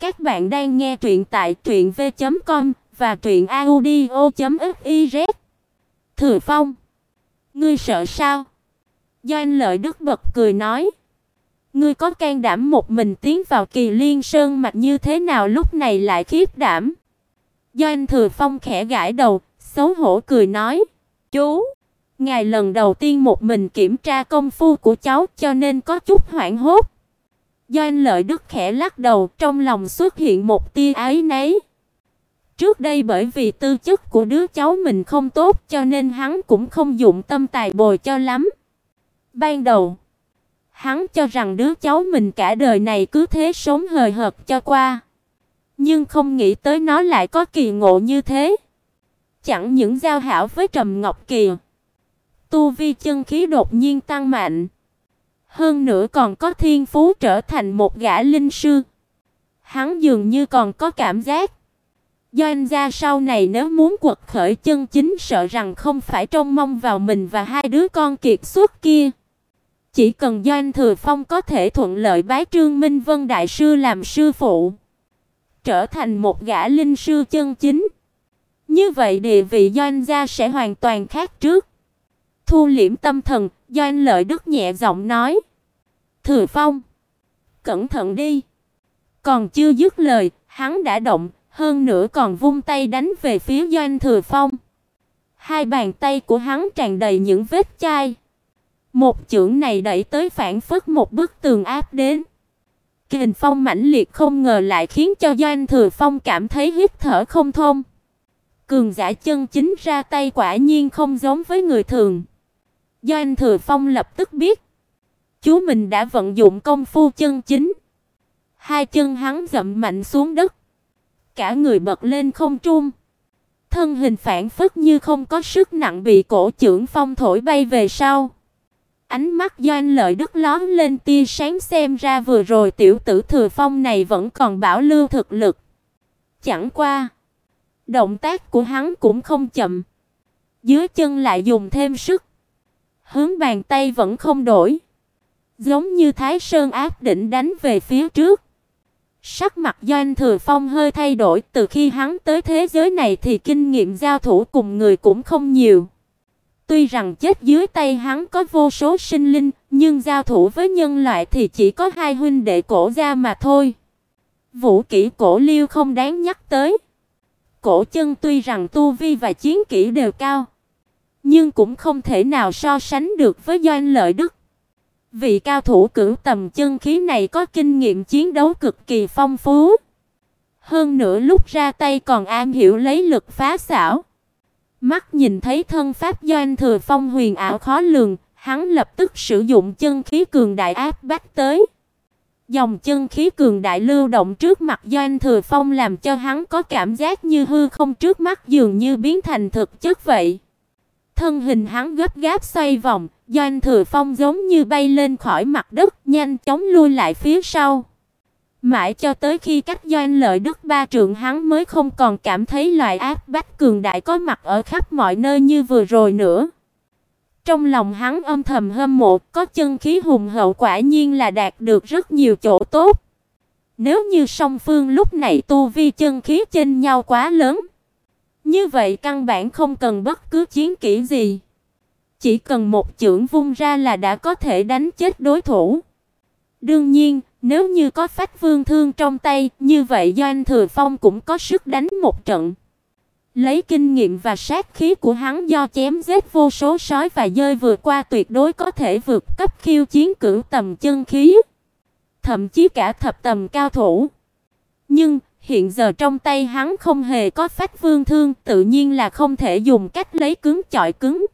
Các bạn đang nghe truyện tại truyệnv.com và truyệnaudio.fiz. Thừa Phong, ngươi sợ sao? Doanh Lợi Đức bật cười nói, ngươi có can đảm một mình tiến vào Kỳ Liên Sơn mạch như thế nào lúc này lại khiếp đảm? Doanh Thừa Phong khẽ gãi đầu, xấu hổ cười nói, "Chú, ngài lần đầu tiên một mình kiểm tra công phu của cháu cho nên có chút hoảng hốt." Doanh Lợi Đức khẽ lắc đầu, trong lòng xuất hiện một tia ái nấy. Trước đây bởi vì tư chất của đứa cháu mình không tốt cho nên hắn cũng không dụng tâm tài bồi cho lắm. Ban đầu, hắn cho rằng đứa cháu mình cả đời này cứ thế sống hời hợt cho qua, nhưng không nghĩ tới nó lại có kỳ ngộ như thế. Chẳng những giao hảo với Trầm Ngọc Kỳ, tu vi chân khí đột nhiên tăng mạnh, hơn nữa còn có thiên phú trở thành một gã linh sư. Hắn dường như còn có cảm giác Doanh gia sau này nếu muốn quật khởi chân chính sợ rằng không phải trông mong vào mình và hai đứa con kiệt xuất kia. Chỉ cần Doanh Thừa Phong có thể thuận lợi bái Trương Minh Vân đại sư làm sư phụ, trở thành một gã linh sư chân chính, như vậy địa vị Doanh gia sẽ hoàn toàn khác trước. Thu liễm tâm thần, Doanh Lợi Đức nhẹ giọng nói: "Thừa Phong, cẩn thận đi." Còn chưa dứt lời, hắn đã động, hơn nữa còn vung tay đánh về phía Doanh Thừa Phong. Hai bàn tay của hắn tràn đầy những vết chai. Một chưởng này đẩy tới phản phất một bức tường áp đến. Kình phong mãnh liệt không ngờ lại khiến cho Doanh Thừa Phong cảm thấy hít thở không thông. Cường giả chân chính ra tay quả nhiên không giống với người thường do anh Thừa Phong lập tức biết, chú mình đã vận dụng công phu chân chính. Hai chân hắn dậm mạnh xuống đất, cả người bật lên không trung. Thân hình phản phất như không có sức nặng bị cổ trưởng phong thổi bay về sau. Ánh mắt Doanh Lợi Đức lóe lên tia sáng xem ra vừa rồi tiểu tử Thừa Phong này vẫn còn bảo lưu thực lực. Chẳng qua, động tác của hắn cũng không chậm. Dưới chân lại dùng thêm sức. Hướng bàn tay vẫn không đổi, giống như Thái Sơn áp đỉnh đánh về phía trước. Sắc mặt Doanh Thừa Phong hơi thay đổi, từ khi hắn tới thế giới này thì kinh nghiệm giao thủ cùng người cũng không nhiều. Tuy rằng chết dưới tay hắn có vô số sinh linh, nhưng giao thủ với nhân loại thì chỉ có hai huynh đệ cổ gia mà thôi. Vũ kỹ cổ Liêu không đáng nhắc tới. Cổ chân tuy rằng tu vi và chiến kỹ đều cao, nhưng cũng không thể nào so sánh được với Doanh Lợi Đức. Vị cao thủ cửu tầm chân khí này có kinh nghiệm chiến đấu cực kỳ phong phú. Hơn nữa lúc ra tay còn am hiểu lấy lực phá xảo. Mắt nhìn thấy thân pháp Doanh Thừa Phong huyền ảo khó lường, hắn lập tức sử dụng chân khí cường đại áp bách tới. Dòng chân khí cường đại lưu động trước mặt Doanh Thừa Phong làm cho hắn có cảm giác như hư không trước mắt dường như biến thành thực chất vậy. Thân hình hắn gấp gáp xoay vòng, Doanh Thừa Phong giống như bay lên khỏi mặt đất, nhanh chóng lui lại phía sau. Mãi cho tới khi cách Doanh Lợi Đức ba trượng hắn mới không còn cảm thấy loại áp bách cường đại có mặt ở khắp mọi nơi như vừa rồi nữa. Trong lòng hắn âm thầm hâm mộ, có chân khí hùng hậu quả nhiên là đạt được rất nhiều chỗ tốt. Nếu như song phương lúc này tu vi chân khí chênh nhau quá lớn, như vậy căn bản không cần bất cứ chiến kỹ gì. Chỉ cần một chưởng vung ra là đã có thể đánh chết đối thủ. Đương nhiên, nếu như có phách vương thương trong tay, như vậy Doanh Thừa Phong cũng có sức đánh một trận. Lấy kinh nghiệm và sát khí của hắn do chém giết vô số sói và dơi vượt qua tuyệt đối có thể vượt cấp khiêu chiến cửu tầm chân khí, thậm chí cả thập tầm cao thủ. Nhưng hiện giờ trong tay hắn không hề có phách vương thương, tự nhiên là không thể dùng cách lấy cứng chọi cứng.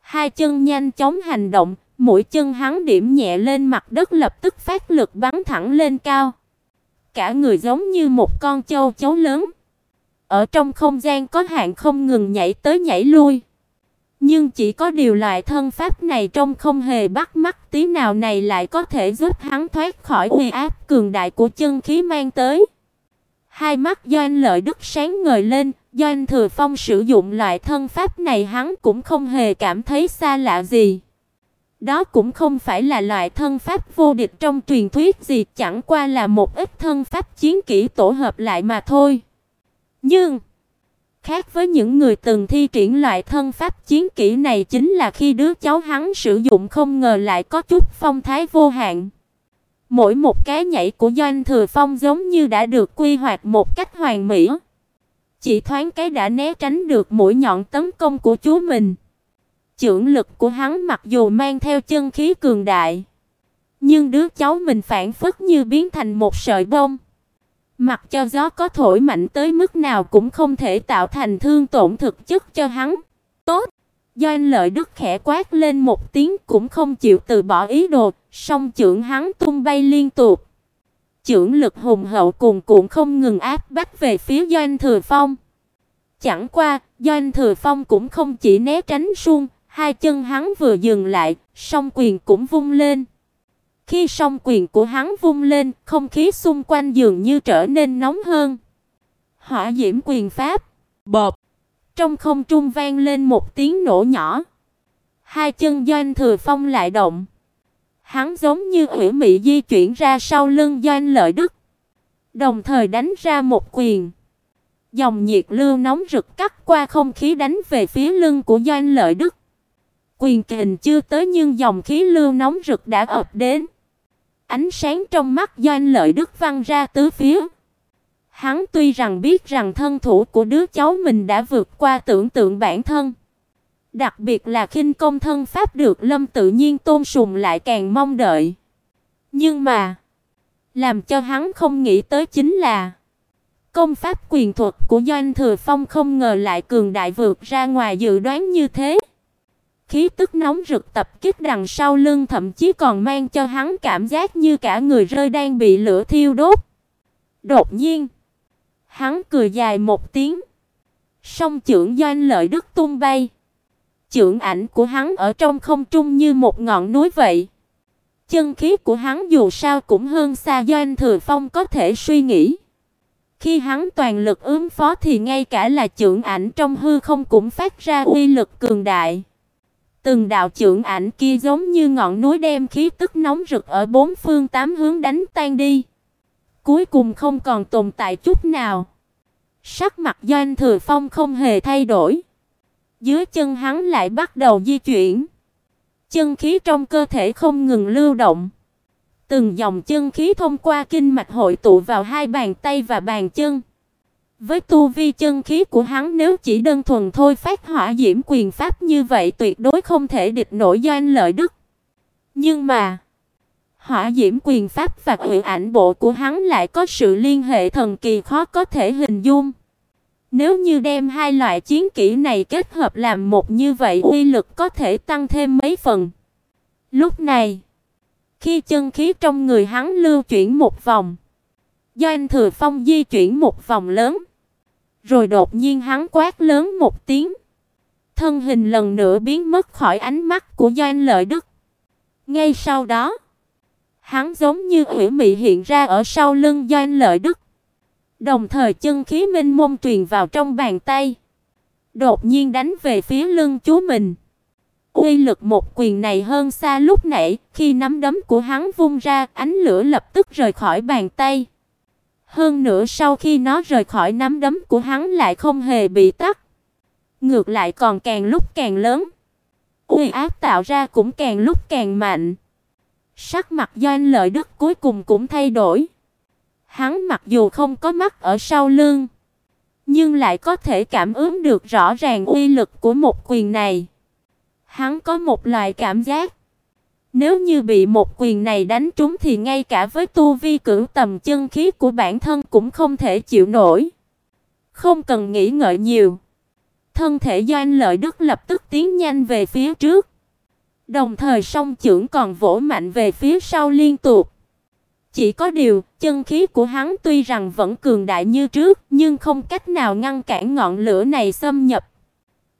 Hai chân nhanh chóng hành động, mũi chân hắn điểm nhẹ lên mặt đất lập tức phát lực bắn thẳng lên cao. Cả người giống như một con châu chấu lớn. Ở trong không gian có hạn không ngừng nhảy tới nhảy lui. Nhưng chỉ có điều loại thân pháp này trông không hề bắt mắt tí nào này lại có thể giúp hắn thoát khỏi uy áp cường đại của chân khí mang tới. Hai mắt Doanh Lợi Đức sáng ngời lên, Doanh Thừa Phong sử dụng loại thân pháp này hắn cũng không hề cảm thấy xa lạ gì. Đó cũng không phải là loại thân pháp vô địch trong truyền thuyết gì, chẳng qua là một ít thân pháp chiến kỹ tổ hợp lại mà thôi. Nhưng khác với những người từng thi triển loại thân pháp chiến kỹ này chính là khi đứa cháu hắn sử dụng không ngờ lại có chút phong thái vô hạn. Mỗi một cái nhảy của Doanh Thừa Phong giống như đã được quy hoạch một cách hoàn mỹ. Chỉ thoáng cái đã né tránh được mũi nhọn tấn công của chú mình. Chưởng lực của hắn mặc dù mang theo chân khí cường đại, nhưng đứa cháu mình phản phất như biến thành một sợi bông. Mặc cho gió có thổi mạnh tới mức nào cũng không thể tạo thành thương tổn thực chất cho hắn. Tốt. Doanh Lợi Đức khẽ quát lên một tiếng cũng không chịu từ bỏ ý đồ, song chưởng hắn tung bay liên tục. Chưởng lực hùng hậu cùng cuộn không ngừng áp bách về phía Doanh Thừa Phong. Chẳng qua, Doanh Thừa Phong cũng không chỉ né tránh suông, hai chân hắn vừa dừng lại, song quyền cũng vung lên. Khi song quyền của hắn vung lên, không khí xung quanh dường như trở nên nóng hơn. Hỏa diễm quyền pháp, bộp. Trong không trung vang lên một tiếng nổ nhỏ. Hai chân Doanh Thừa Phong lại động. Hắn giống như hủy mị di chuyển ra sau lưng Doanh Lợi Đức, đồng thời đánh ra một quyền. Dòng nhiệt lưu nóng rực cắt qua không khí đánh về phía lưng của Doanh Lợi Đức. Quyền kình chưa tới nhưng dòng khí lưu nóng rực đã ập đến. Ánh sáng trong mắt Doanh Lợi Đức văng ra tứ phía. Hắn tuy rằng biết rằng thân thủ của đứa cháu mình đã vượt qua tưởng tượng bản thân, đặc biệt là khinh công thân pháp được Lâm tự nhiên tôn sùng lại càng mong đợi. Nhưng mà, làm cho hắn không nghĩ tới chính là công pháp quyền thuật của Doanh Thừa Phong không ngờ lại cường đại vượt ra ngoài dự đoán như thế. Khí tức nóng rực tập kích đằng sau lưng thậm chí còn mang cho hắn cảm giác như cả người rơi đang bị lửa thiêu đốt. Đột nhiên, hắn cười dài một tiếng. Song chưởng doanh lợi đức tung bay. Chưởng ảnh của hắn ở trong không trung như một ngọn núi vậy. Chân khí của hắn dù sao cũng hơn xa doanh thừa phong có thể suy nghĩ. Khi hắn toàn lực ứng phó thì ngay cả là chưởng ảnh trong hư không cũng phát ra uy lực cường đại. Từng đạo chưởng ảnh kia giống như ngọn núi đem khí tức nóng rực ở bốn phương tám hướng đánh tan đi. Cuối cùng không còn tồn tại chút nào. Sắc mặt Doanh Thừa Phong không hề thay đổi. Dưới chân hắn lại bắt đầu di chuyển. Chân khí trong cơ thể không ngừng lưu động. Từng dòng chân khí thông qua kinh mạch hội tụ vào hai bàn tay và bàn chân. Với tu vi chân khí của hắn nếu chỉ đơn thuần thôi phát hỏa diễm quyền pháp như vậy tuyệt đối không thể địch nổi doanh lợi đức. Nhưng mà, hỏa diễm quyền pháp và hủy ảnh bộ của hắn lại có sự liên hệ thần kỳ khó có thể hình dung. Nếu như đem hai loại chiến kỹ này kết hợp làm một như vậy uy lực có thể tăng thêm mấy phần. Lúc này, khi chân khí trong người hắn lưu chuyển một vòng, Doanh Thừa Phong di chuyển một vòng lớn, rồi đột nhiên hắn quát lớn một tiếng. Thân hình lần nữa biến mất khỏi ánh mắt của Doanh Lợi Đức. Ngay sau đó, hắn giống như hủy mị hiện ra ở sau lưng Doanh Lợi Đức. Đồng thời chân khí minh mông truyền vào trong bàn tay, đột nhiên đánh về phía lưng chú mình. Uy lực một quyền này hơn xa lúc nãy, khi nắm đấm của hắn vung ra, ánh lửa lập tức rời khỏi bàn tay. Hơn nữa sau khi nó rời khỏi nắm đấm của hắn lại không hề bị tắt, ngược lại còn càng lúc càng lớn. Uy áp tạo ra cũng càng lúc càng mạnh. Sắc mặt Doanh Lợi Đức cuối cùng cũng thay đổi. Hắn mặc dù không có mắt ở sau lưng, nhưng lại có thể cảm ứng được rõ ràng uy lực của một quyền này. Hắn có một loại cảm giác, nếu như bị một quyền này đánh trúng thì ngay cả với tu vi cửu tầm chân khí của bản thân cũng không thể chịu nổi. Không cần nghĩ ngợi nhiều, thân thể Doanh Lợi Đức lập tức tiến nhanh về phía trước. Đồng thời song chưởng còn vỗ mạnh về phía sau liên tục. Chỉ có điều, chân khí của hắn tuy rằng vẫn cường đại như trước, nhưng không cách nào ngăn cản ngọn lửa này xâm nhập.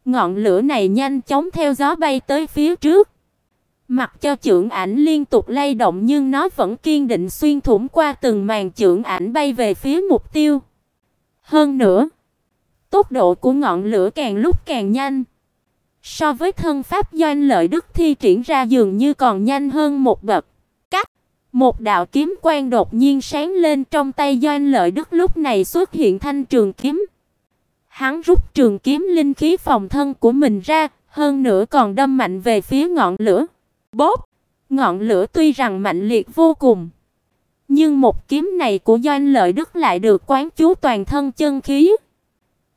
Ngọn lửa này nhanh chóng theo gió bay tới phía trước. Mặc cho chưởng ảnh liên tục lay động nhưng nó vẫn kiên định xuyên thủng qua từng màn chưởng ảnh bay về phía mục tiêu. Hơn nữa, tốc độ của ngọn lửa càng lúc càng nhanh. So với thân pháp doanh Lợi Đức thi triển ra dường như còn nhanh hơn một bậc. Cách, một đạo kiếm quang đột nhiên sáng lên trong tay doanh Lợi Đức lúc này xuất hiện thanh trường kiếm. Hắn rút trường kiếm linh khí phòng thân của mình ra, hơn nữa còn đâm mạnh về phía ngọn lửa. Bốp! Ngọn lửa tuy rằng mạnh liệt vô cùng, nhưng một kiếm này của Doanh Lợi Đức lại được quán chú toàn thân chân khí.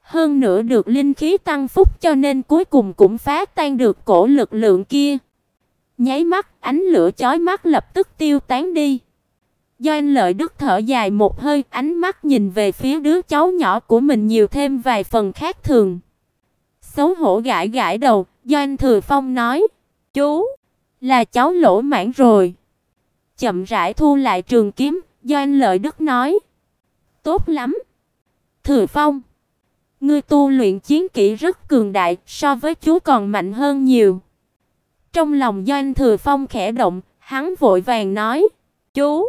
Hơn nữa được linh khí tăng phúc cho nên cuối cùng cũng phá tan được cổ lực lượng kia. Nháy mắt, ánh lửa chói mắt lập tức tiêu tán đi. Doanh Lợi Đức thở dài một hơi, ánh mắt nhìn về phía đứa cháu nhỏ của mình nhiều thêm vài phần khác thường. Xấu hổ gãi gãi đầu, Doanh Thừa Phong nói: "Chú, là cháu lỗ mãn rồi." Chậm rãi thu lại trường kiếm, Doanh Lợi Đức nói: "Tốt lắm." Thừa Phong, ngươi tu luyện chiến kỹ rất cường đại, so với chú còn mạnh hơn nhiều. Trong lòng Doanh Thừa Phong khẽ động, hắn vội vàng nói: "Chú,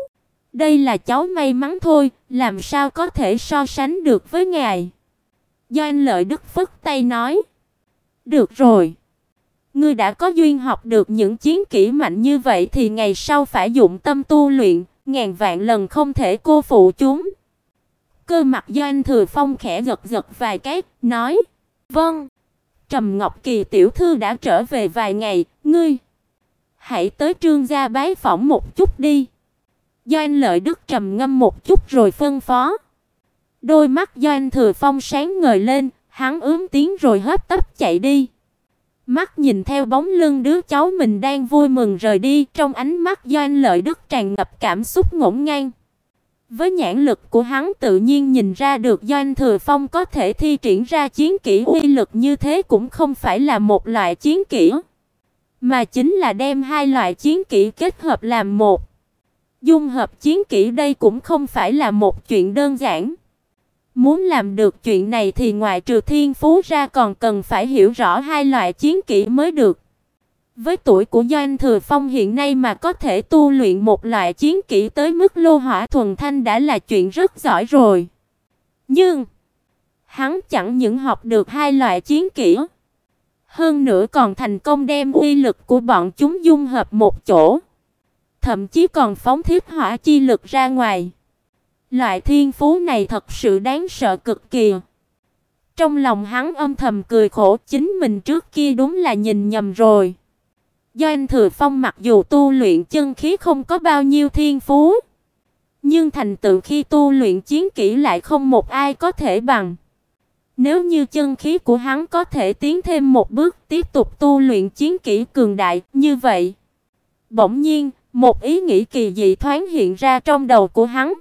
đây là cháu may mắn thôi, làm sao có thể so sánh được với ngài?" Doanh Lợi Đức phất tay nói: "Được rồi, ngươi đã có duyên học được những chiến kỹ mạnh như vậy thì ngày sau phải dụng tâm tu luyện, ngàn vạn lần không thể cô phụ chúng." Cơ mặt Doanh Thừa Phong khẽ gật gật vài cái, nói: "Vâng." Trầm Ngọc Kỳ tiểu thư đã trở về vài ngày, ngươi hãy tới Trương gia bái phỏng một chút đi. Doanh Lợi Đức trầm ngâm một chút rồi phân phó. Đôi mắt Doanh Thừa Phong sáng ngời lên, hắn ướm tiếng rồi hấp tấp chạy đi. Mắt nhìn theo bóng lưng đứa cháu mình đang vui mừng rời đi, trong ánh mắt Doanh Lợi Đức tràn ngập cảm xúc ngổn ngang. Với nhãn lực của hắn tự nhiên nhìn ra được Doanh Thừa Phong có thể thi triển ra chiến kỹ uy lực như thế cũng không phải là một loại chiến kỹ, mà chính là đem hai loại chiến kỹ kết hợp làm một. Dung hợp chiến kỹ đây cũng không phải là một chuyện đơn giản. Muốn làm được chuyện này thì ngoại trừ thiên phú ra còn cần phải hiểu rõ hai loại chiến kỹ mới được. Với tuổi của Doanh Thừa Phong hiện nay mà có thể tu luyện một loại chiến kỹ tới mức lô hỏa thuần thanh đã là chuyện rất giỏi rồi. Nhưng hắn chẳng những học được hai loại chiến kỹ, hơn nữa còn thành công đem uy lực của bọn chúng dung hợp một chỗ, thậm chí còn phóng thiết hỏa chi lực ra ngoài. Loại thiên phú này thật sự đáng sợ cực kỳ. Trong lòng hắn âm thầm cười khổ, chính mình trước kia đúng là nhìn nhầm rồi. Do anh Thừa Phong mặc dù tu luyện chân khí không có bao nhiêu thiên phú, nhưng thành tựu khi tu luyện chiến kỹ lại không một ai có thể bằng. Nếu như chân khí của hắn có thể tiến thêm một bước, tiếp tục tu luyện chiến kỹ cường đại, như vậy, bỗng nhiên, một ý nghĩ kỳ dị thoáng hiện ra trong đầu của hắn.